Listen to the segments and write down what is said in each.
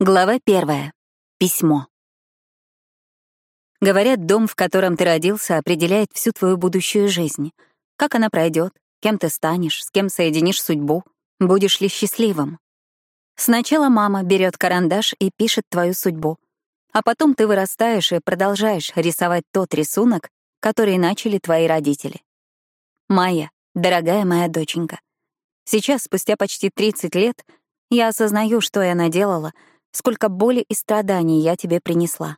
Глава первая. Письмо. Говорят, дом, в котором ты родился, определяет всю твою будущую жизнь. Как она пройдет, кем ты станешь, с кем соединишь судьбу, будешь ли счастливым. Сначала мама берет карандаш и пишет твою судьбу, а потом ты вырастаешь и продолжаешь рисовать тот рисунок, который начали твои родители. Майя, дорогая моя доченька, сейчас, спустя почти 30 лет, я осознаю, что я наделала — сколько боли и страданий я тебе принесла.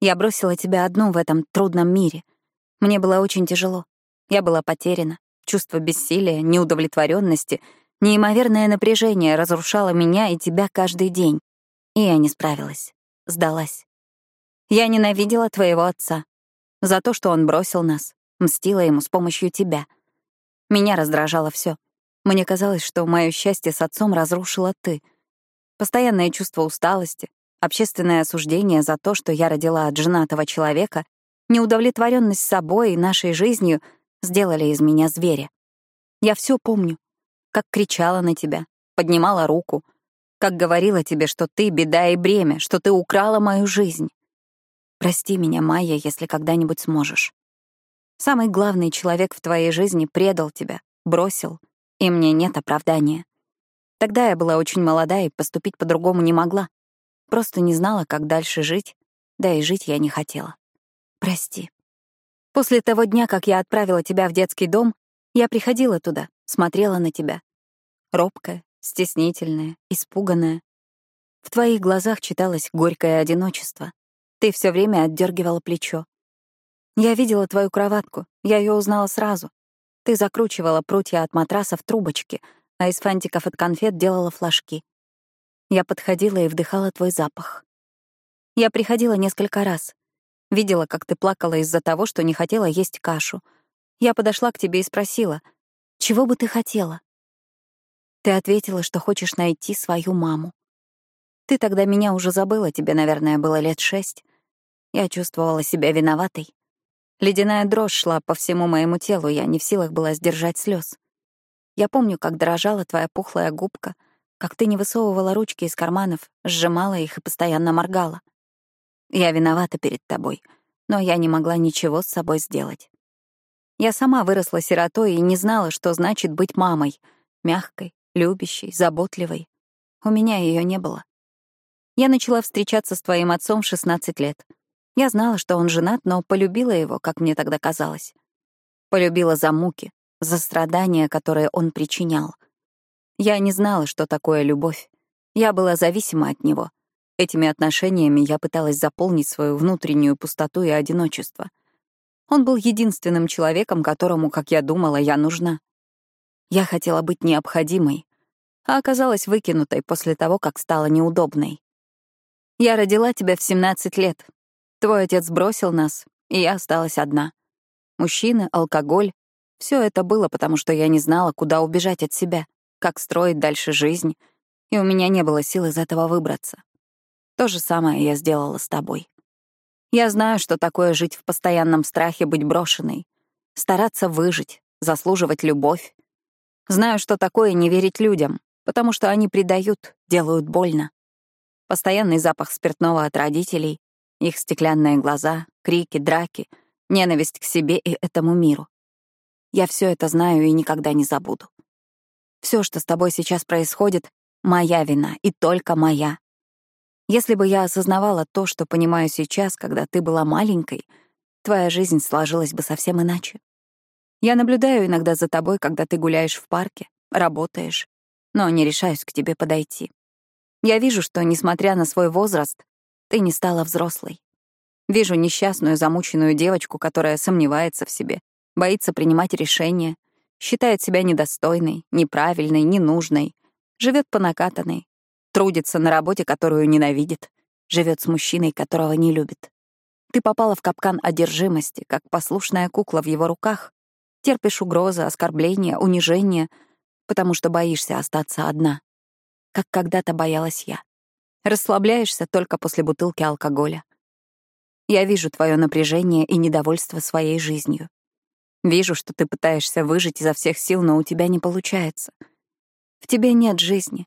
Я бросила тебя одну в этом трудном мире. Мне было очень тяжело. Я была потеряна. Чувство бессилия, неудовлетворенности, неимоверное напряжение разрушало меня и тебя каждый день. И я не справилась. Сдалась. Я ненавидела твоего отца. За то, что он бросил нас, мстила ему с помощью тебя. Меня раздражало все. Мне казалось, что мое счастье с отцом разрушила ты — Постоянное чувство усталости, общественное осуждение за то, что я родила от женатого человека, неудовлетворенность собой и нашей жизнью сделали из меня зверя. Я все помню, как кричала на тебя, поднимала руку, как говорила тебе, что ты — беда и бремя, что ты украла мою жизнь. Прости меня, Майя, если когда-нибудь сможешь. Самый главный человек в твоей жизни предал тебя, бросил, и мне нет оправдания. Тогда я была очень молода и поступить по-другому не могла. Просто не знала, как дальше жить, да и жить я не хотела. Прости. После того дня, как я отправила тебя в детский дом, я приходила туда, смотрела на тебя. Робкая, стеснительная, испуганная. В твоих глазах читалось горькое одиночество. Ты все время отдергивала плечо. Я видела твою кроватку, я ее узнала сразу. Ты закручивала прутья от матраса в трубочки — а из фантиков от конфет делала флажки. Я подходила и вдыхала твой запах. Я приходила несколько раз. Видела, как ты плакала из-за того, что не хотела есть кашу. Я подошла к тебе и спросила, чего бы ты хотела? Ты ответила, что хочешь найти свою маму. Ты тогда меня уже забыла, тебе, наверное, было лет шесть. Я чувствовала себя виноватой. Ледяная дрожь шла по всему моему телу, я не в силах была сдержать слез. Я помню, как дрожала твоя пухлая губка, как ты не высовывала ручки из карманов, сжимала их и постоянно моргала. Я виновата перед тобой, но я не могла ничего с собой сделать. Я сама выросла сиротой и не знала, что значит быть мамой, мягкой, любящей, заботливой. У меня ее не было. Я начала встречаться с твоим отцом в 16 лет. Я знала, что он женат, но полюбила его, как мне тогда казалось. Полюбила за муки, за страдания, которые он причинял. Я не знала, что такое любовь. Я была зависима от него. Этими отношениями я пыталась заполнить свою внутреннюю пустоту и одиночество. Он был единственным человеком, которому, как я думала, я нужна. Я хотела быть необходимой, а оказалась выкинутой после того, как стала неудобной. Я родила тебя в 17 лет. Твой отец бросил нас, и я осталась одна. Мужчины, алкоголь, все это было, потому что я не знала, куда убежать от себя, как строить дальше жизнь, и у меня не было сил из этого выбраться. То же самое я сделала с тобой. Я знаю, что такое жить в постоянном страхе быть брошенной, стараться выжить, заслуживать любовь. Знаю, что такое не верить людям, потому что они предают, делают больно. Постоянный запах спиртного от родителей, их стеклянные глаза, крики, драки, ненависть к себе и этому миру. Я все это знаю и никогда не забуду. Все, что с тобой сейчас происходит, — моя вина, и только моя. Если бы я осознавала то, что понимаю сейчас, когда ты была маленькой, твоя жизнь сложилась бы совсем иначе. Я наблюдаю иногда за тобой, когда ты гуляешь в парке, работаешь, но не решаюсь к тебе подойти. Я вижу, что, несмотря на свой возраст, ты не стала взрослой. Вижу несчастную, замученную девочку, которая сомневается в себе, боится принимать решения, считает себя недостойной, неправильной, ненужной, живет по накатанной, трудится на работе, которую ненавидит, живет с мужчиной, которого не любит. Ты попала в капкан одержимости, как послушная кукла в его руках, терпишь угрозы, оскорбления, унижения, потому что боишься остаться одна, как когда-то боялась я. Расслабляешься только после бутылки алкоголя. Я вижу твое напряжение и недовольство своей жизнью. Вижу, что ты пытаешься выжить изо всех сил, но у тебя не получается. В тебе нет жизни.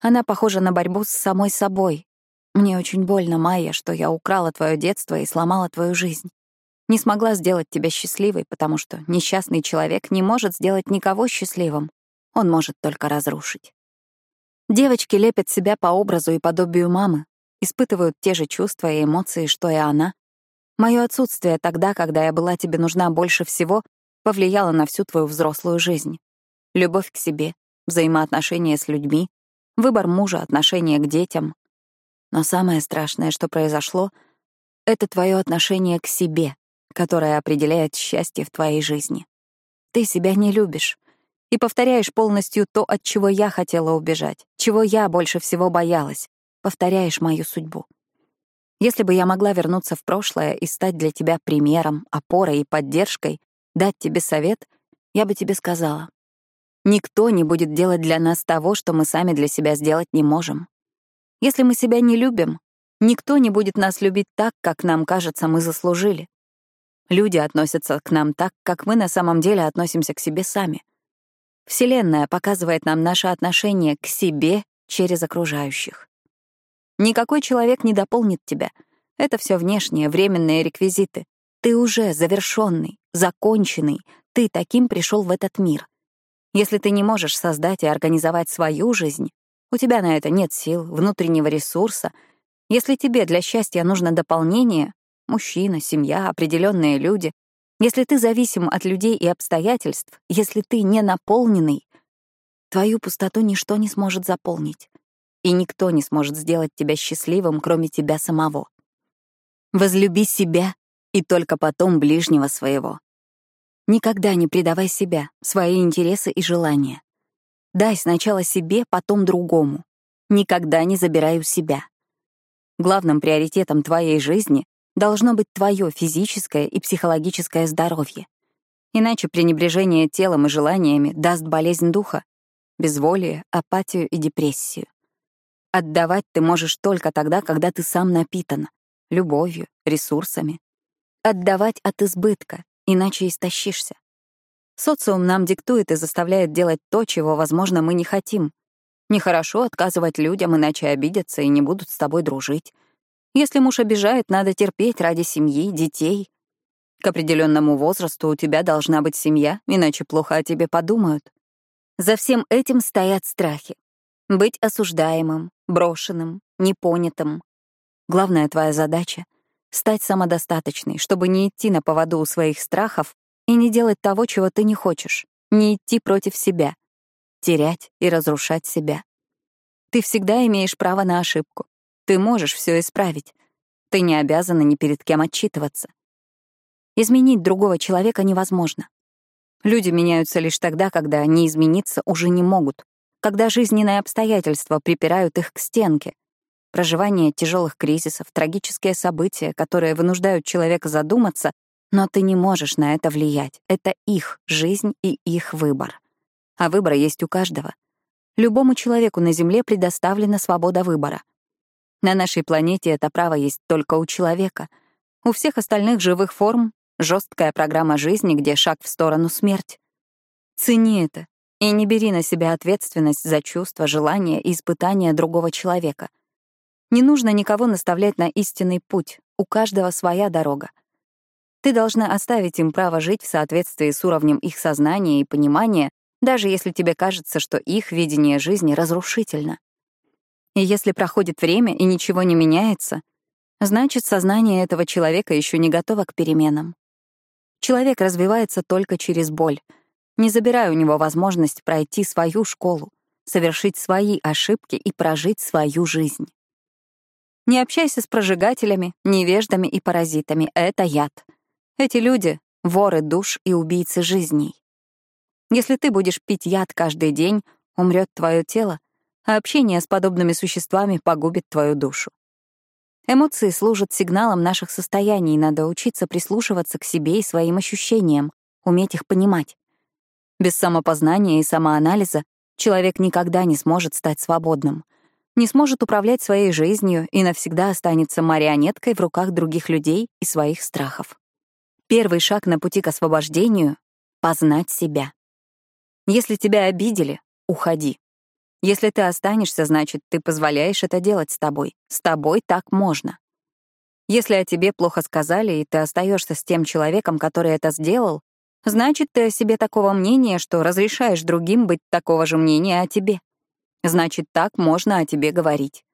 Она похожа на борьбу с самой собой, Мне очень больно, Майя, что я украла твое детство и сломала твою жизнь. Не смогла сделать тебя счастливой, потому что несчастный человек не может сделать никого счастливым. Он может только разрушить. Девочки лепят себя по образу и подобию мамы, испытывают те же чувства и эмоции, что и она. Мое отсутствие тогда, когда я была тебе нужна больше всего, повлияло на всю твою взрослую жизнь. Любовь к себе, взаимоотношения с людьми, выбор мужа, отношение к детям. Но самое страшное, что произошло, — это твое отношение к себе, которое определяет счастье в твоей жизни. Ты себя не любишь и повторяешь полностью то, от чего я хотела убежать, чего я больше всего боялась, повторяешь мою судьбу. Если бы я могла вернуться в прошлое и стать для тебя примером, опорой и поддержкой, дать тебе совет, я бы тебе сказала. Никто не будет делать для нас того, что мы сами для себя сделать не можем. Если мы себя не любим, никто не будет нас любить так, как нам кажется, мы заслужили. Люди относятся к нам так, как мы на самом деле относимся к себе сами. Вселенная показывает нам наше отношение к себе через окружающих. Никакой человек не дополнит тебя. Это все внешние, временные реквизиты. Ты уже завершенный, законченный, ты таким пришел в этот мир. Если ты не можешь создать и организовать свою жизнь, у тебя на это нет сил, внутреннего ресурса, если тебе для счастья нужно дополнение, мужчина, семья, определенные люди, если ты зависим от людей и обстоятельств, если ты не наполненный, твою пустоту ничто не сможет заполнить, и никто не сможет сделать тебя счастливым, кроме тебя самого. Возлюби себя и только потом ближнего своего. Никогда не предавай себя, свои интересы и желания. Дай сначала себе, потом другому. Никогда не забирай у себя. Главным приоритетом твоей жизни должно быть твое физическое и психологическое здоровье. Иначе пренебрежение телом и желаниями даст болезнь духа, безволие, апатию и депрессию. Отдавать ты можешь только тогда, когда ты сам напитан любовью, ресурсами. Отдавать от избытка, иначе истощишься. Социум нам диктует и заставляет делать то, чего, возможно, мы не хотим. Нехорошо отказывать людям, иначе обидятся и не будут с тобой дружить. Если муж обижает, надо терпеть ради семьи, детей. К определенному возрасту у тебя должна быть семья, иначе плохо о тебе подумают. За всем этим стоят страхи. Быть осуждаемым, брошенным, непонятым. Главная твоя задача — стать самодостаточной, чтобы не идти на поводу у своих страхов и не делать того, чего ты не хочешь, не идти против себя, терять и разрушать себя. Ты всегда имеешь право на ошибку. Ты можешь все исправить. Ты не обязана ни перед кем отчитываться. Изменить другого человека невозможно. Люди меняются лишь тогда, когда не измениться уже не могут, когда жизненные обстоятельства припирают их к стенке. Проживание тяжелых кризисов, трагические события, которые вынуждают человека задуматься, но ты не можешь на это влиять. Это их жизнь и их выбор. А выбор есть у каждого. Любому человеку на Земле предоставлена свобода выбора — на нашей планете это право есть только у человека. У всех остальных живых форм — жесткая программа жизни, где шаг в сторону смерть. Цени это и не бери на себя ответственность за чувства, желания и испытания другого человека. Не нужно никого наставлять на истинный путь, у каждого своя дорога. Ты должна оставить им право жить в соответствии с уровнем их сознания и понимания, даже если тебе кажется, что их видение жизни разрушительно. И если проходит время и ничего не меняется, значит, сознание этого человека еще не готово к переменам. Человек развивается только через боль. Не забирай у него возможность пройти свою школу, совершить свои ошибки и прожить свою жизнь. Не общайся с прожигателями, невеждами и паразитами. Это яд. Эти люди — воры душ и убийцы жизней. Если ты будешь пить яд каждый день, умрет твое тело, а общение с подобными существами погубит твою душу. Эмоции служат сигналом наших состояний, надо учиться прислушиваться к себе и своим ощущениям, уметь их понимать. Без самопознания и самоанализа человек никогда не сможет стать свободным, не сможет управлять своей жизнью и навсегда останется марионеткой в руках других людей и своих страхов. Первый шаг на пути к освобождению — познать себя. Если тебя обидели — уходи. Если ты останешься, значит, ты позволяешь это делать с тобой. С тобой так можно. Если о тебе плохо сказали, и ты остаешься с тем человеком, который это сделал, значит, ты о себе такого мнения, что разрешаешь другим быть такого же мнения о тебе. Значит, так можно о тебе говорить.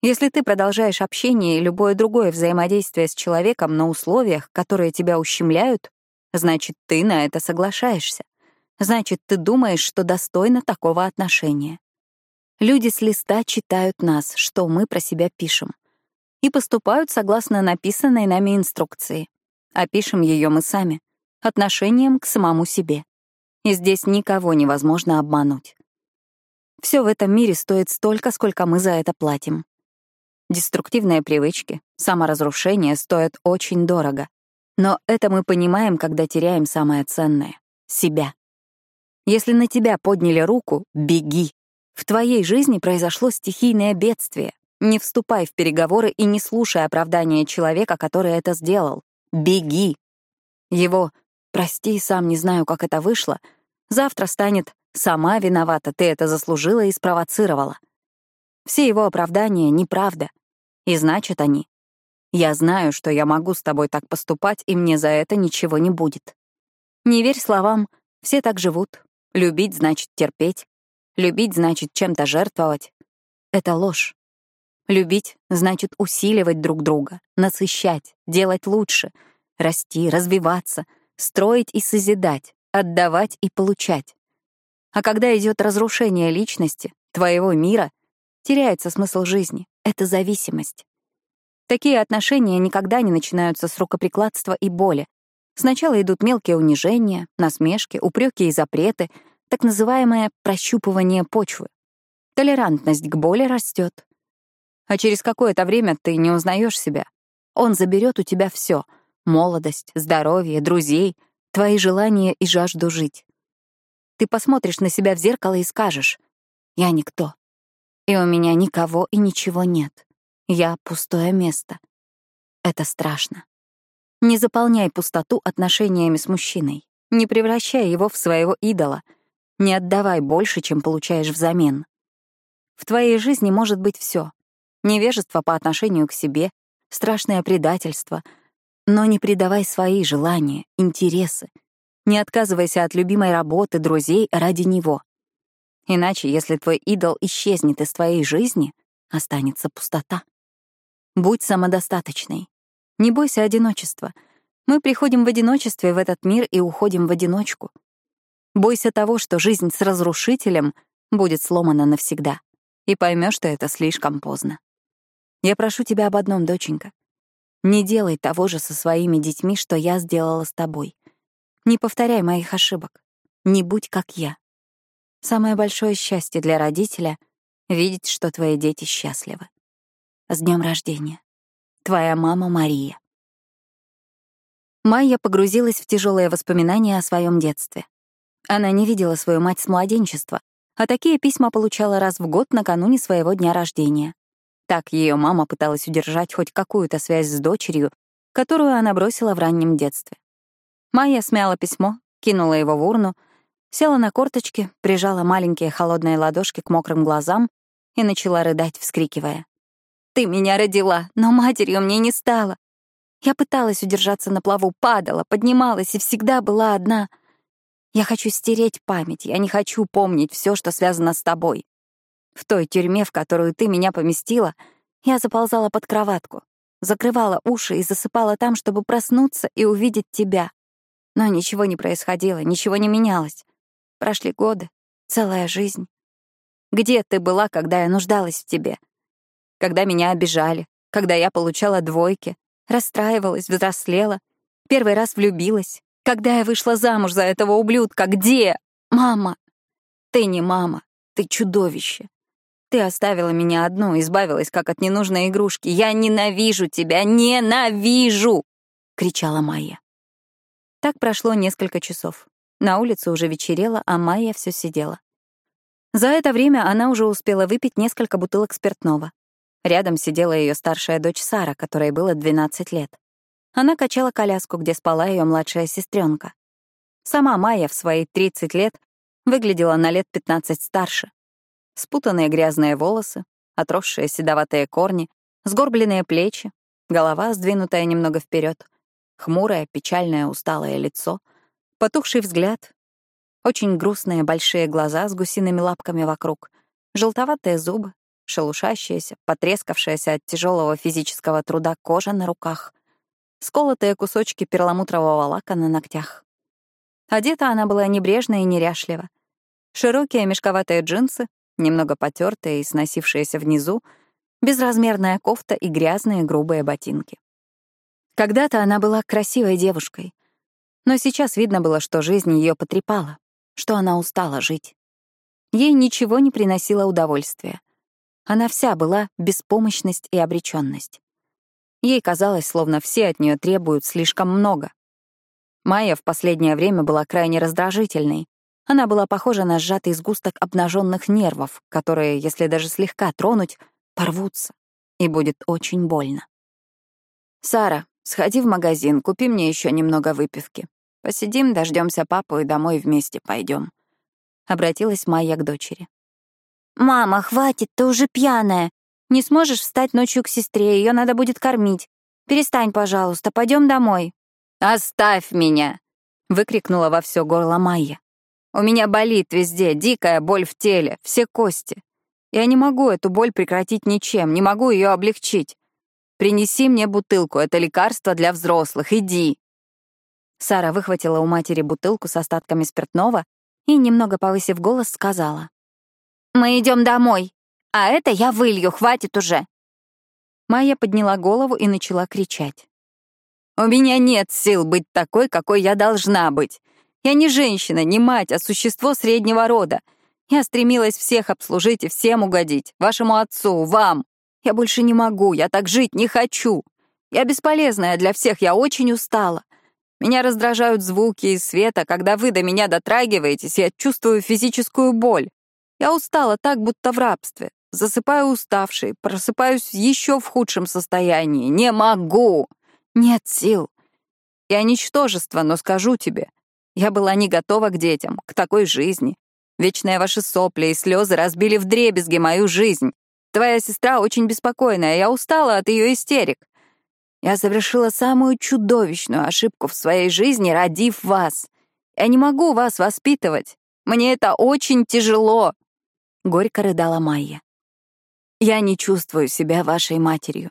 Если ты продолжаешь общение и любое другое взаимодействие с человеком на условиях, которые тебя ущемляют, значит, ты на это соглашаешься. Значит, ты думаешь, что достойно такого отношения. Люди с листа читают нас, что мы про себя пишем и поступают согласно написанной нами инструкции. А пишем ее мы сами, отношением к самому себе. И здесь никого невозможно обмануть. Все в этом мире стоит столько, сколько мы за это платим. Деструктивные привычки, саморазрушение стоят очень дорого. Но это мы понимаем, когда теряем самое ценное — себя. Если на тебя подняли руку, беги. В твоей жизни произошло стихийное бедствие, не вступай в переговоры и не слушай оправдания человека, который это сделал. Беги. Его «прости, сам не знаю, как это вышло» завтра станет «сама виновата, ты это заслужила и спровоцировала». Все его оправдания — неправда. И значит они «я знаю, что я могу с тобой так поступать, и мне за это ничего не будет». Не верь словам «все так живут». Любить значит терпеть. Любить значит чем-то жертвовать. Это ложь. Любить значит усиливать друг друга, насыщать, делать лучше, расти, развиваться, строить и созидать, отдавать и получать. А когда идет разрушение личности, твоего мира, теряется смысл жизни. Это зависимость. Такие отношения никогда не начинаются с рукоприкладства и боли. Сначала идут мелкие унижения, насмешки, упреки и запреты, так называемое прощупывание почвы. Толерантность к боли растет, а через какое-то время ты не узнаешь себя. Он заберет у тебя все — молодость, здоровье, друзей, твои желания и жажду жить. Ты посмотришь на себя в зеркало и скажешь «Я никто, и у меня никого и ничего нет. Я — пустое место». Это страшно. Не заполняй пустоту отношениями с мужчиной. Не превращай его в своего идола. Не отдавай больше, чем получаешь взамен. В твоей жизни может быть все: невежество по отношению к себе, страшное предательство. Но не предавай свои желания, интересы. Не отказывайся от любимой работы, друзей ради него. Иначе, если твой идол исчезнет из твоей жизни, останется пустота. Будь самодостаточной. Не бойся одиночества. Мы приходим в одиночестве в этот мир и уходим в одиночку. Бойся того, что жизнь с разрушителем будет сломана навсегда, и поймешь, что это слишком поздно. Я прошу тебя об одном, доченька. Не делай того же со своими детьми, что я сделала с тобой. Не повторяй моих ошибок. Не будь как я. Самое большое счастье для родителя — видеть, что твои дети счастливы. С днем рождения. Твоя мама Мария. Майя погрузилась в тяжелые воспоминания о своем детстве. Она не видела свою мать с младенчества, а такие письма получала раз в год накануне своего дня рождения. Так ее мама пыталась удержать хоть какую-то связь с дочерью, которую она бросила в раннем детстве. Майя смяла письмо, кинула его в урну, села на корточки, прижала маленькие холодные ладошки к мокрым глазам и начала рыдать, вскрикивая. «Ты меня родила, но матерью мне не стала. Я пыталась удержаться на плаву, падала, поднималась и всегда была одна. Я хочу стереть память, я не хочу помнить все, что связано с тобой. В той тюрьме, в которую ты меня поместила, я заползала под кроватку, закрывала уши и засыпала там, чтобы проснуться и увидеть тебя. Но ничего не происходило, ничего не менялось. Прошли годы, целая жизнь. Где ты была, когда я нуждалась в тебе? Когда меня обижали, когда я получала двойки, расстраивалась, взрослела, первый раз влюбилась, когда я вышла замуж за этого ублюдка, где? Мама! Ты не мама, ты чудовище. Ты оставила меня одну, избавилась как от ненужной игрушки. Я ненавижу тебя, ненавижу!» — кричала Майя. Так прошло несколько часов. На улице уже вечерело, а Майя все сидела. За это время она уже успела выпить несколько бутылок спиртного. Рядом сидела ее старшая дочь Сара, которой было 12 лет. Она качала коляску, где спала ее младшая сестренка. Сама Майя в свои 30 лет выглядела на лет 15 старше. Спутанные грязные волосы, отросшие седоватые корни, сгорбленные плечи, голова, сдвинутая немного вперед, хмурое, печальное, усталое лицо, потухший взгляд, очень грустные большие глаза с гусиными лапками вокруг, желтоватые зубы, шелушащаяся, потрескавшаяся от тяжелого физического труда кожа на руках, сколотые кусочки перламутрового лака на ногтях. Одета она была небрежно и неряшливо. Широкие мешковатые джинсы, немного потертые и сносившиеся внизу, безразмерная кофта и грязные грубые ботинки. Когда-то она была красивой девушкой, но сейчас видно было, что жизнь ее потрепала, что она устала жить. Ей ничего не приносило удовольствия. Она вся была беспомощность и обреченность. Ей казалось, словно все от нее требуют слишком много. Майя в последнее время была крайне раздражительной. Она была похожа на сжатый сгусток обнаженных нервов, которые, если даже слегка тронуть, порвутся, и будет очень больно. «Сара, сходи в магазин, купи мне еще немного выпивки. Посидим, дождемся папу и домой вместе пойдем. Обратилась Майя к дочери. «Мама, хватит, ты уже пьяная. Не сможешь встать ночью к сестре, ее надо будет кормить. Перестань, пожалуйста, пойдем домой». «Оставь меня!» — выкрикнула во все горло Майя. «У меня болит везде, дикая боль в теле, все кости. Я не могу эту боль прекратить ничем, не могу ее облегчить. Принеси мне бутылку, это лекарство для взрослых, иди!» Сара выхватила у матери бутылку с остатками спиртного и, немного повысив голос, сказала. «Мы идем домой, а это я вылью, хватит уже!» Майя подняла голову и начала кричать. «У меня нет сил быть такой, какой я должна быть. Я не женщина, не мать, а существо среднего рода. Я стремилась всех обслужить и всем угодить. Вашему отцу, вам. Я больше не могу, я так жить не хочу. Я бесполезная для всех, я очень устала. Меня раздражают звуки и света. Когда вы до меня дотрагиваетесь, я чувствую физическую боль. Я устала так, будто в рабстве. Засыпаю уставшей, просыпаюсь еще в худшем состоянии. Не могу. Нет сил. Я ничтожество, но скажу тебе, я была не готова к детям, к такой жизни. Вечные ваши сопли и слезы разбили вдребезги мою жизнь. Твоя сестра очень беспокойная, я устала от ее истерик. Я совершила самую чудовищную ошибку в своей жизни, родив вас. Я не могу вас воспитывать. Мне это очень тяжело. Горько рыдала Майя. «Я не чувствую себя вашей матерью.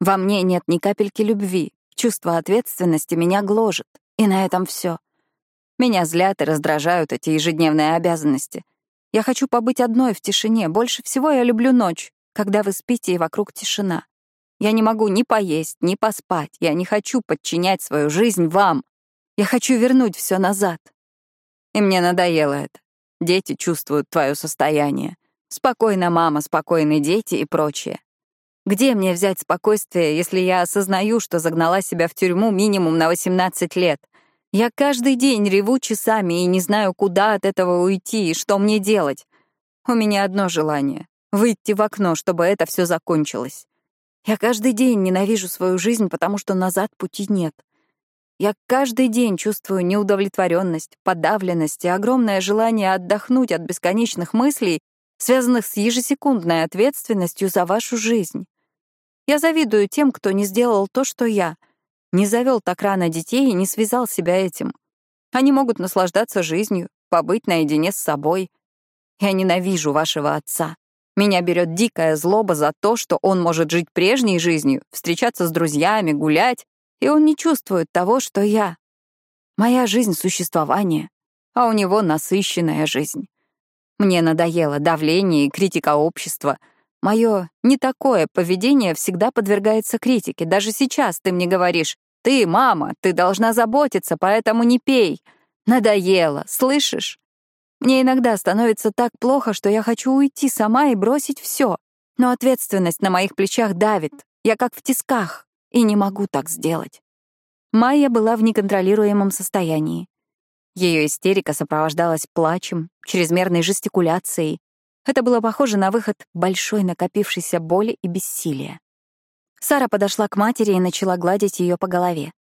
Во мне нет ни капельки любви. Чувство ответственности меня гложет. И на этом все. Меня злят и раздражают эти ежедневные обязанности. Я хочу побыть одной в тишине. Больше всего я люблю ночь, когда вы спите и вокруг тишина. Я не могу ни поесть, ни поспать. Я не хочу подчинять свою жизнь вам. Я хочу вернуть все назад. И мне надоело это. Дети чувствуют твое состояние. Спокойно, мама, спокойные дети и прочее. Где мне взять спокойствие, если я осознаю, что загнала себя в тюрьму минимум на 18 лет? Я каждый день реву часами и не знаю, куда от этого уйти и что мне делать. У меня одно желание — выйти в окно, чтобы это все закончилось. Я каждый день ненавижу свою жизнь, потому что назад пути нет. Я каждый день чувствую неудовлетворенность, подавленность и огромное желание отдохнуть от бесконечных мыслей, связанных с ежесекундной ответственностью за вашу жизнь. Я завидую тем, кто не сделал то, что я, не завел так рано детей и не связал себя этим. Они могут наслаждаться жизнью, побыть наедине с собой. Я ненавижу вашего отца. Меня берет дикая злоба за то, что он может жить прежней жизнью, встречаться с друзьями, гулять, и он не чувствует того, что я. Моя жизнь — существование, а у него насыщенная жизнь. Мне надоело давление и критика общества. Мое не такое поведение всегда подвергается критике. Даже сейчас ты мне говоришь, ты, мама, ты должна заботиться, поэтому не пей. Надоело, слышишь? Мне иногда становится так плохо, что я хочу уйти сама и бросить все. Но ответственность на моих плечах давит. Я как в тисках и не могу так сделать. Майя была в неконтролируемом состоянии. Ее истерика сопровождалась плачем, чрезмерной жестикуляцией. Это было похоже на выход большой накопившейся боли и бессилия. Сара подошла к матери и начала гладить ее по голове.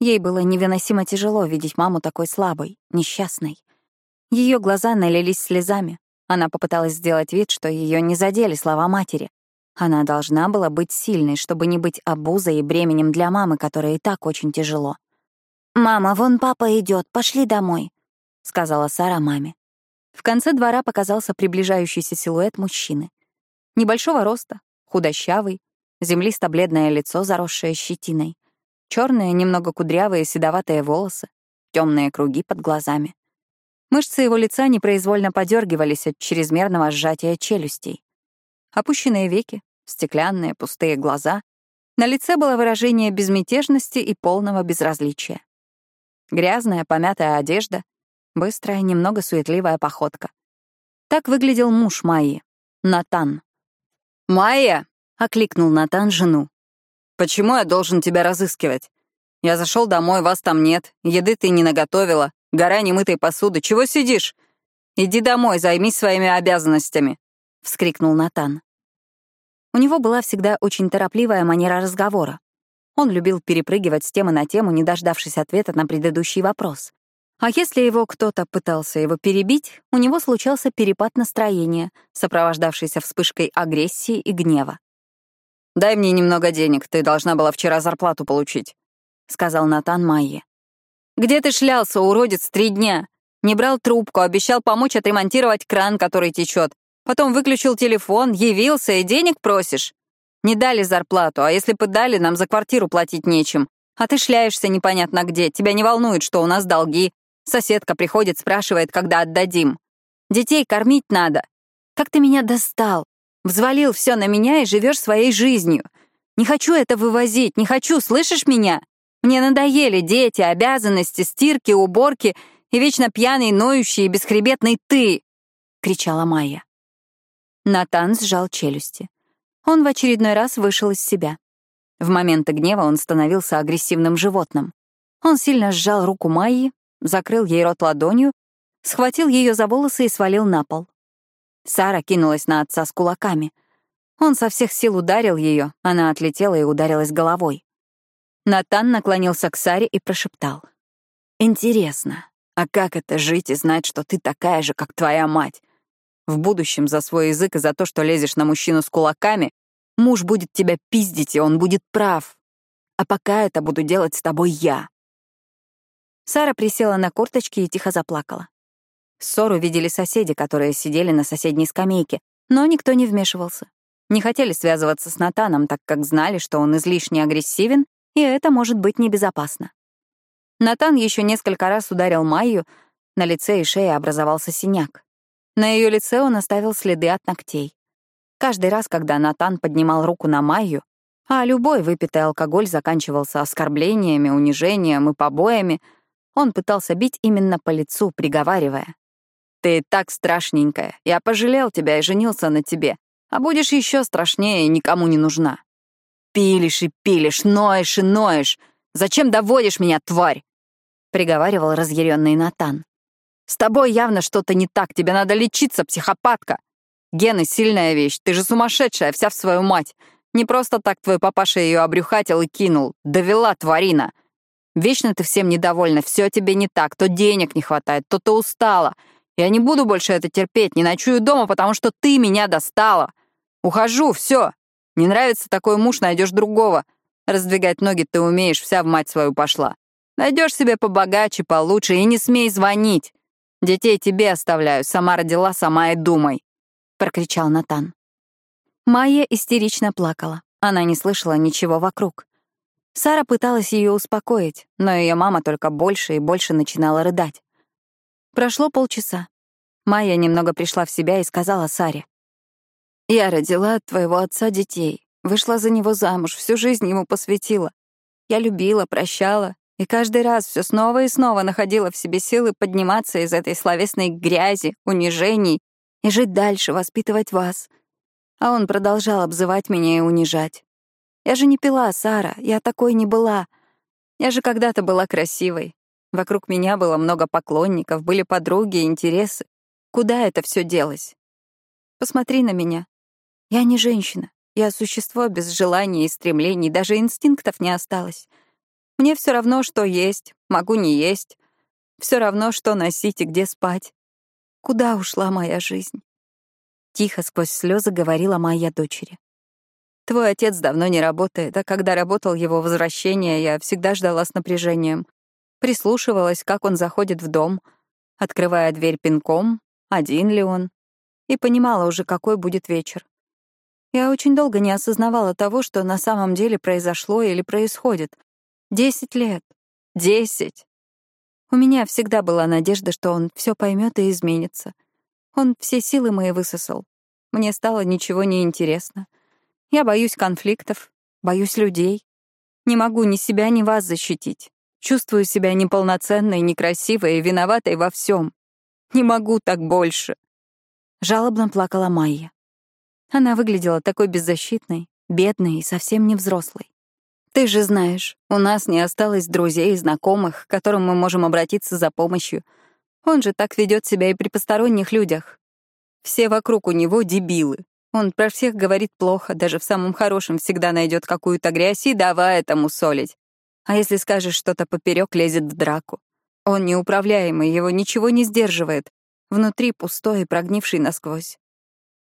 Ей было невыносимо тяжело видеть маму такой слабой, несчастной. Ее глаза налились слезами, Она попыталась сделать вид, что ее не задели слова матери. Она должна была быть сильной, чтобы не быть обузой и бременем для мамы, которой и так очень тяжело. «Мама, вон папа идет, пошли домой», — сказала Сара маме. В конце двора показался приближающийся силуэт мужчины. Небольшого роста, худощавый, землисто-бледное лицо, заросшее щетиной, черные, немного кудрявые седоватые волосы, темные круги под глазами. Мышцы его лица непроизвольно подергивались от чрезмерного сжатия челюстей. Опущенные веки, стеклянные, пустые глаза. На лице было выражение безмятежности и полного безразличия. Грязная, помятая одежда, быстрая, немного суетливая походка. Так выглядел муж Майи, Натан. «Майя!» — окликнул Натан жену. «Почему я должен тебя разыскивать? Я зашел домой, вас там нет, еды ты не наготовила, гора немытой посуды. Чего сидишь? Иди домой, займись своими обязанностями!» — вскрикнул Натан. У него была всегда очень торопливая манера разговора. Он любил перепрыгивать с темы на тему, не дождавшись ответа на предыдущий вопрос. А если его кто-то пытался его перебить, у него случался перепад настроения, сопровождавшийся вспышкой агрессии и гнева. «Дай мне немного денег, ты должна была вчера зарплату получить», — сказал Натан Майе. «Где ты шлялся, уродец, три дня? Не брал трубку, обещал помочь отремонтировать кран, который течет. Потом выключил телефон, явился и денег просишь. Не дали зарплату, а если бы дали, нам за квартиру платить нечем. А ты шляешься непонятно где, тебя не волнует, что у нас долги. Соседка приходит, спрашивает, когда отдадим. Детей кормить надо. Как ты меня достал? Взвалил все на меня и живешь своей жизнью. Не хочу это вывозить, не хочу, слышишь меня? Мне надоели дети, обязанности, стирки, уборки и вечно пьяный, ноющий и бесхребетный ты!» — кричала Майя. Натан сжал челюсти. Он в очередной раз вышел из себя. В моменты гнева он становился агрессивным животным. Он сильно сжал руку Майи, закрыл ей рот ладонью, схватил ее за волосы и свалил на пол. Сара кинулась на отца с кулаками. Он со всех сил ударил ее, она отлетела и ударилась головой. Натан наклонился к Саре и прошептал. «Интересно, а как это жить и знать, что ты такая же, как твоя мать? В будущем за свой язык и за то, что лезешь на мужчину с кулаками, муж будет тебя пиздить, и он будет прав. А пока это буду делать с тобой я. Сара присела на корточки и тихо заплакала. Ссору видели соседи, которые сидели на соседней скамейке, но никто не вмешивался. Не хотели связываться с Натаном, так как знали, что он излишне агрессивен, и это может быть небезопасно. Натан еще несколько раз ударил Майю, на лице и шее образовался синяк. На ее лице он оставил следы от ногтей. Каждый раз, когда Натан поднимал руку на Майю, а любой выпитый алкоголь заканчивался оскорблениями, унижением и побоями, он пытался бить именно по лицу, приговаривая. «Ты так страшненькая, я пожалел тебя и женился на тебе, а будешь еще страшнее и никому не нужна. Пилишь и пилишь, ноешь и ноешь. Зачем доводишь меня, тварь?» — приговаривал разъяренный Натан. С тобой явно что-то не так, тебе надо лечиться, психопатка. Гены — сильная вещь, ты же сумасшедшая, вся в свою мать. Не просто так твой папаша ее обрюхатил и кинул. Довела, тварина. Вечно ты всем недовольна, все тебе не так, то денег не хватает, то ты устала. Я не буду больше это терпеть, не ночую дома, потому что ты меня достала. Ухожу, все. Не нравится такой муж, найдешь другого. Раздвигать ноги ты умеешь, вся в мать свою пошла. Найдешь себе побогаче, получше, и не смей звонить. Детей тебе оставляю, сама родила, сама и думай», — прокричал Натан. Майя истерично плакала. Она не слышала ничего вокруг. Сара пыталась ее успокоить, но ее мама только больше и больше начинала рыдать. Прошло полчаса. Майя немного пришла в себя и сказала Саре. «Я родила от твоего отца детей, вышла за него замуж, всю жизнь ему посвятила. Я любила, прощала, и каждый раз все снова и снова находила в себе силы подниматься из этой словесной грязи, унижений и жить дальше, воспитывать вас. А он продолжал обзывать меня и унижать. Я же не пила, Сара, я такой не была. Я же когда-то была красивой. Вокруг меня было много поклонников, были подруги, интересы. Куда это все делось? Посмотри на меня. Я не женщина. Я существо без желаний и стремлений, даже инстинктов не осталось. Мне все равно, что есть, могу не есть. Все равно, что носить и где спать. Куда ушла моя жизнь? Тихо сквозь слезы говорила моя дочери. Твой отец давно не работает, а когда работал его возвращение, я всегда ждала с напряжением. Прислушивалась, как он заходит в дом, открывая дверь пинком, один ли он, и понимала уже, какой будет вечер. Я очень долго не осознавала того, что на самом деле произошло или происходит. Десять лет. Десять. У меня всегда была надежда, что он все поймет и изменится. Он все силы мои высосал. Мне стало ничего не интересно. Я боюсь конфликтов, боюсь людей. Не могу ни себя, ни вас защитить. Чувствую себя неполноценной, некрасивой и виноватой во всем. Не могу так больше. Жалобно плакала Майя. Она выглядела такой беззащитной, бедной и совсем не взрослой. Ты же знаешь, у нас не осталось друзей и знакомых, к которым мы можем обратиться за помощью. Он же так ведет себя и при посторонних людях. Все вокруг у него дебилы. Он про всех говорит плохо, даже в самом хорошем всегда найдет какую-то грязь и давай этому солить. А если скажешь что-то поперек, лезет в драку. Он неуправляемый, его ничего не сдерживает. Внутри пустой и прогнивший насквозь.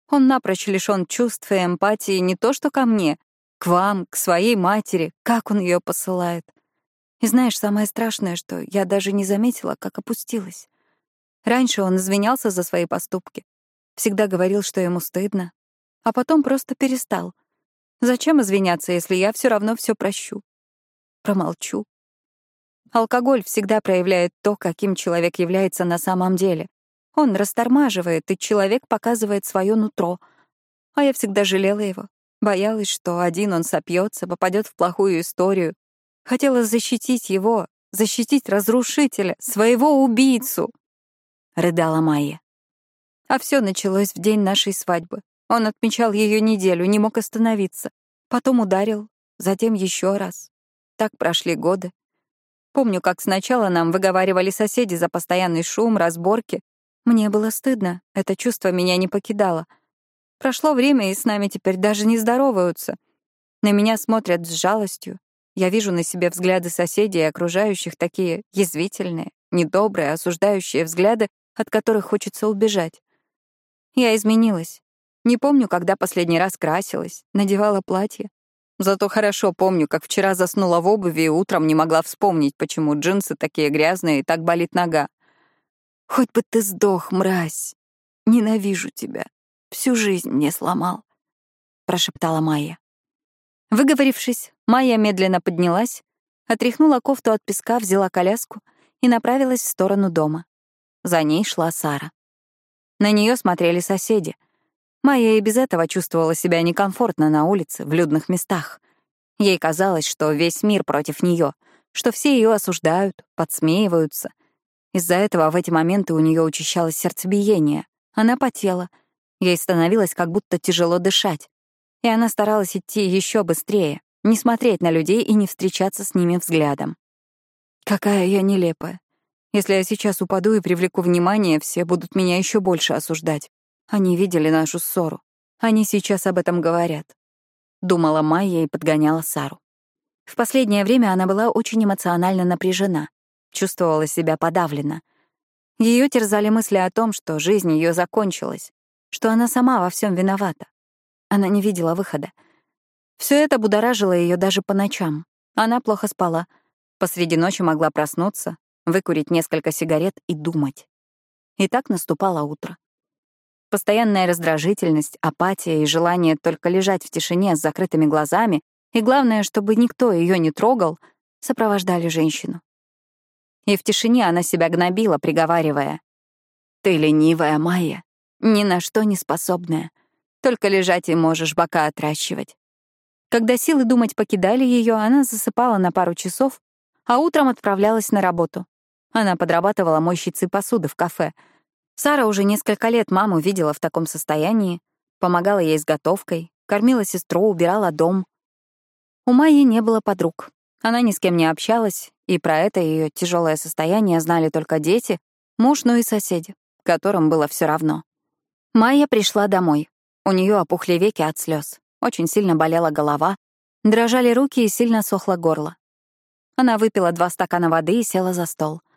Он напрочь лишён чувств и эмпатии не то что ко мне, к вам, к своей матери, как он ее посылает. И знаешь, самое страшное, что я даже не заметила, как опустилась. Раньше он извинялся за свои поступки, всегда говорил, что ему стыдно, а потом просто перестал. Зачем извиняться, если я все равно все прощу? Промолчу. Алкоголь всегда проявляет то, каким человек является на самом деле. Он растормаживает, и человек показывает свое нутро. А я всегда жалела его, боялась, что один он сопьется, попадет в плохую историю. Хотела защитить его, защитить разрушителя, своего убийцу. Рыдала Майя. А все началось в день нашей свадьбы. Он отмечал ее неделю, не мог остановиться. Потом ударил, затем еще раз. Так прошли годы. Помню, как сначала нам выговаривали соседи за постоянный шум, разборки. Мне было стыдно, это чувство меня не покидало. Прошло время, и с нами теперь даже не здороваются. На меня смотрят с жалостью. Я вижу на себе взгляды соседей и окружающих такие язвительные, недобрые, осуждающие взгляды, от которых хочется убежать. Я изменилась. Не помню, когда последний раз красилась, надевала платье. Зато хорошо помню, как вчера заснула в обуви и утром не могла вспомнить, почему джинсы такие грязные и так болит нога. «Хоть бы ты сдох, мразь! Ненавижу тебя! Всю жизнь мне сломал!» — прошептала Майя. Выговорившись, Майя медленно поднялась, отряхнула кофту от песка, взяла коляску и направилась в сторону дома. За ней шла Сара. На нее смотрели соседи — Майя и без этого чувствовала себя некомфортно на улице, в людных местах. Ей казалось, что весь мир против нее, что все ее осуждают, подсмеиваются. Из-за этого в эти моменты у нее учащалось сердцебиение. Она потела. Ей становилось как будто тяжело дышать. И она старалась идти еще быстрее, не смотреть на людей и не встречаться с ними взглядом. Какая я нелепая. Если я сейчас упаду и привлеку внимание, все будут меня еще больше осуждать. Они видели нашу ссору. Они сейчас об этом говорят. Думала Майя и подгоняла Сару. В последнее время она была очень эмоционально напряжена, чувствовала себя подавлена. Ее терзали мысли о том, что жизнь ее закончилась, что она сама во всем виновата. Она не видела выхода. Все это будоражило ее даже по ночам. Она плохо спала. Посреди ночи могла проснуться, выкурить несколько сигарет и думать. И так наступало утро. Постоянная раздражительность, апатия и желание только лежать в тишине с закрытыми глазами, и главное, чтобы никто ее не трогал, сопровождали женщину. И в тишине она себя гнобила, приговаривая. «Ты ленивая, Майя, ни на что не способная. Только лежать и можешь бока отращивать». Когда силы думать покидали ее, она засыпала на пару часов, а утром отправлялась на работу. Она подрабатывала мойщицей посуды в кафе — Сара уже несколько лет маму видела в таком состоянии, помогала ей с готовкой, кормила сестру, убирала дом. У Майи не было подруг. Она ни с кем не общалась, и про это ее тяжелое состояние знали только дети, муж, ну и соседи, которым было все равно. Майя пришла домой. У нее опухли веки от слез, очень сильно болела голова, дрожали руки и сильно сохло горло. Она выпила два стакана воды и села за стол —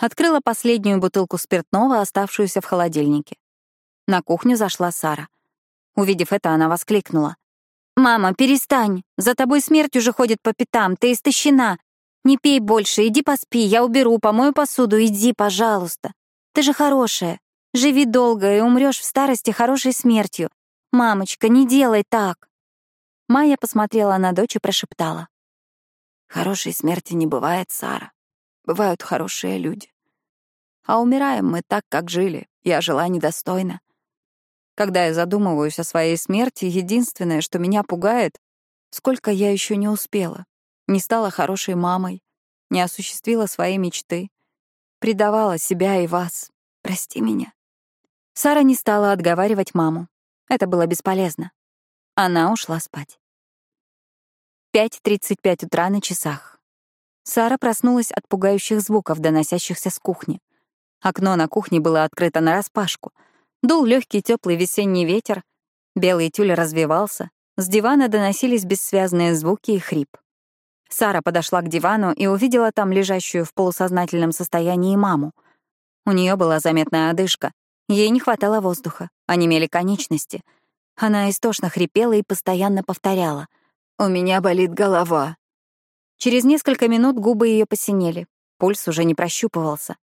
Открыла последнюю бутылку спиртного, оставшуюся в холодильнике. На кухню зашла Сара. Увидев это, она воскликнула. «Мама, перестань! За тобой смерть уже ходит по пятам, ты истощена. Не пей больше, иди поспи, я уберу, помою посуду, иди, пожалуйста. Ты же хорошая. Живи долго и умрешь в старости хорошей смертью. Мамочка, не делай так!» Майя посмотрела на дочь и прошептала. «Хорошей смерти не бывает, Сара. Бывают хорошие люди. А умираем мы так, как жили. Я жила недостойно. Когда я задумываюсь о своей смерти, единственное, что меня пугает, сколько я еще не успела. Не стала хорошей мамой, не осуществила свои мечты, предавала себя и вас. Прости меня. Сара не стала отговаривать маму. Это было бесполезно. Она ушла спать. 5.35 утра на часах. Сара проснулась от пугающих звуков, доносящихся с кухни. Окно на кухне было открыто нараспашку — Дул легкий теплый весенний ветер, белый тюль развивался, с дивана доносились бессвязные звуки и хрип. Сара подошла к дивану и увидела там лежащую в полусознательном состоянии маму. У нее была заметная одышка, ей не хватало воздуха, онемели конечности. Она истошно хрипела и постоянно повторяла «У меня болит голова». Через несколько минут губы ее посинели, пульс уже не прощупывался.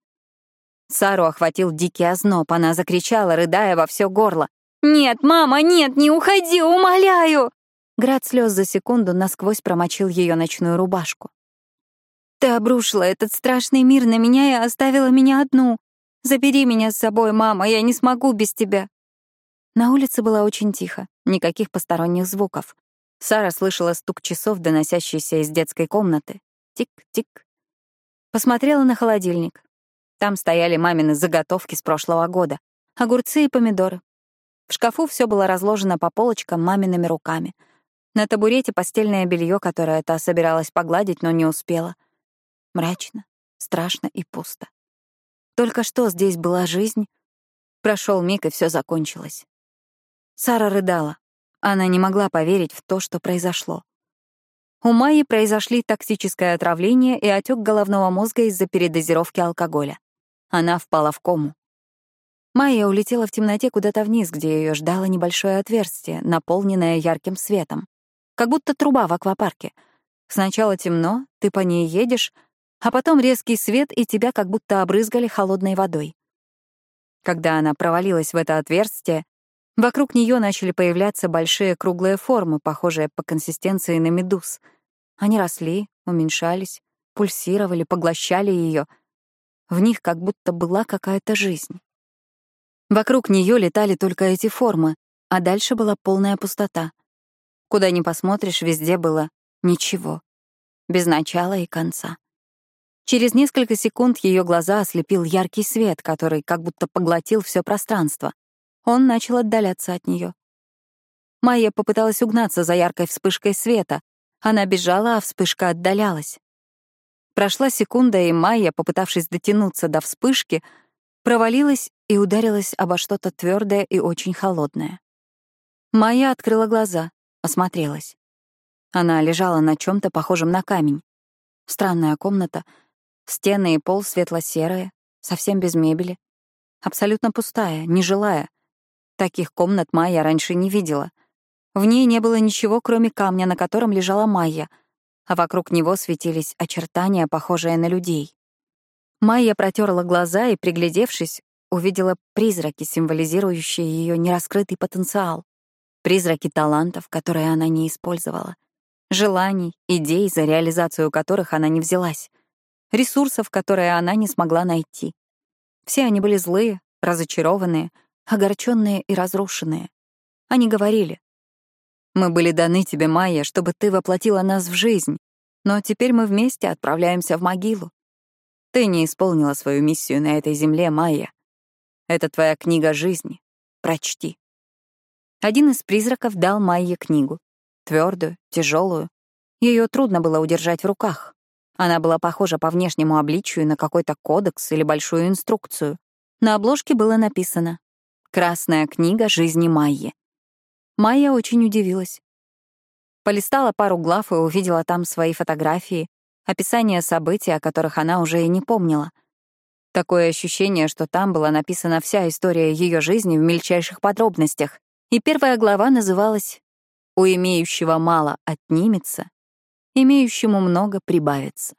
Сару охватил дикий озноб, она закричала, рыдая во все горло. «Нет, мама, нет, не уходи, умоляю!» Град слез за секунду насквозь промочил ее ночную рубашку. «Ты обрушила этот страшный мир на меня и оставила меня одну. Забери меня с собой, мама, я не смогу без тебя». На улице было очень тихо, никаких посторонних звуков. Сара слышала стук часов, доносящийся из детской комнаты. Тик-тик. Посмотрела на холодильник. Там стояли мамины заготовки с прошлого года, огурцы и помидоры. В шкафу все было разложено по полочкам мамиными руками. На табурете постельное белье, которое та собиралась погладить, но не успела. Мрачно, страшно и пусто. Только что здесь была жизнь. Прошел миг, и все закончилось. Сара рыдала. Она не могла поверить в то, что произошло. У Майи произошли токсическое отравление и отек головного мозга из-за передозировки алкоголя. Она впала в кому. Майя улетела в темноте куда-то вниз, где ее ждало небольшое отверстие, наполненное ярким светом. Как будто труба в аквапарке. Сначала темно, ты по ней едешь, а потом резкий свет, и тебя как будто обрызгали холодной водой. Когда она провалилась в это отверстие, вокруг нее начали появляться большие круглые формы, похожие по консистенции на медуз. Они росли, уменьшались, пульсировали, поглощали ее — в них как будто была какая-то жизнь. Вокруг нее летали только эти формы, а дальше была полная пустота. Куда ни посмотришь, везде было ничего, без начала и конца. Через несколько секунд ее глаза ослепил яркий свет, который как будто поглотил все пространство. Он начал отдаляться от нее. Майя попыталась угнаться за яркой вспышкой света. Она бежала, а вспышка отдалялась. Прошла секунда, и Майя, попытавшись дотянуться до вспышки, провалилась и ударилась обо что-то твердое и очень холодное. Майя открыла глаза, осмотрелась. Она лежала на чем то похожем на камень. Странная комната, стены и пол светло-серые, совсем без мебели. Абсолютно пустая, нежилая. Таких комнат Майя раньше не видела. В ней не было ничего, кроме камня, на котором лежала Майя — а вокруг него светились очертания, похожие на людей. Майя протерла глаза и, приглядевшись, увидела призраки, символизирующие ее нераскрытый потенциал, призраки талантов, которые она не использовала, желаний, идей, за реализацию которых она не взялась, ресурсов, которые она не смогла найти. Все они были злые, разочарованные, огорченные и разрушенные. Они говорили, мы были даны тебе, Майя, чтобы ты воплотила нас в жизнь, но теперь мы вместе отправляемся в могилу. Ты не исполнила свою миссию на этой земле, Майя. Это твоя книга жизни. Прочти. Один из призраков дал Майе книгу. Твердую, тяжелую. Ее трудно было удержать в руках. Она была похожа по внешнему обличию на какой-то кодекс или большую инструкцию. На обложке было написано «Красная книга жизни Майи». Майя очень удивилась. Полистала пару глав и увидела там свои фотографии, описание событий, о которых она уже и не помнила. Такое ощущение, что там была написана вся история ее жизни в мельчайших подробностях, и первая глава называлась «У имеющего мало отнимется, имеющему много прибавится».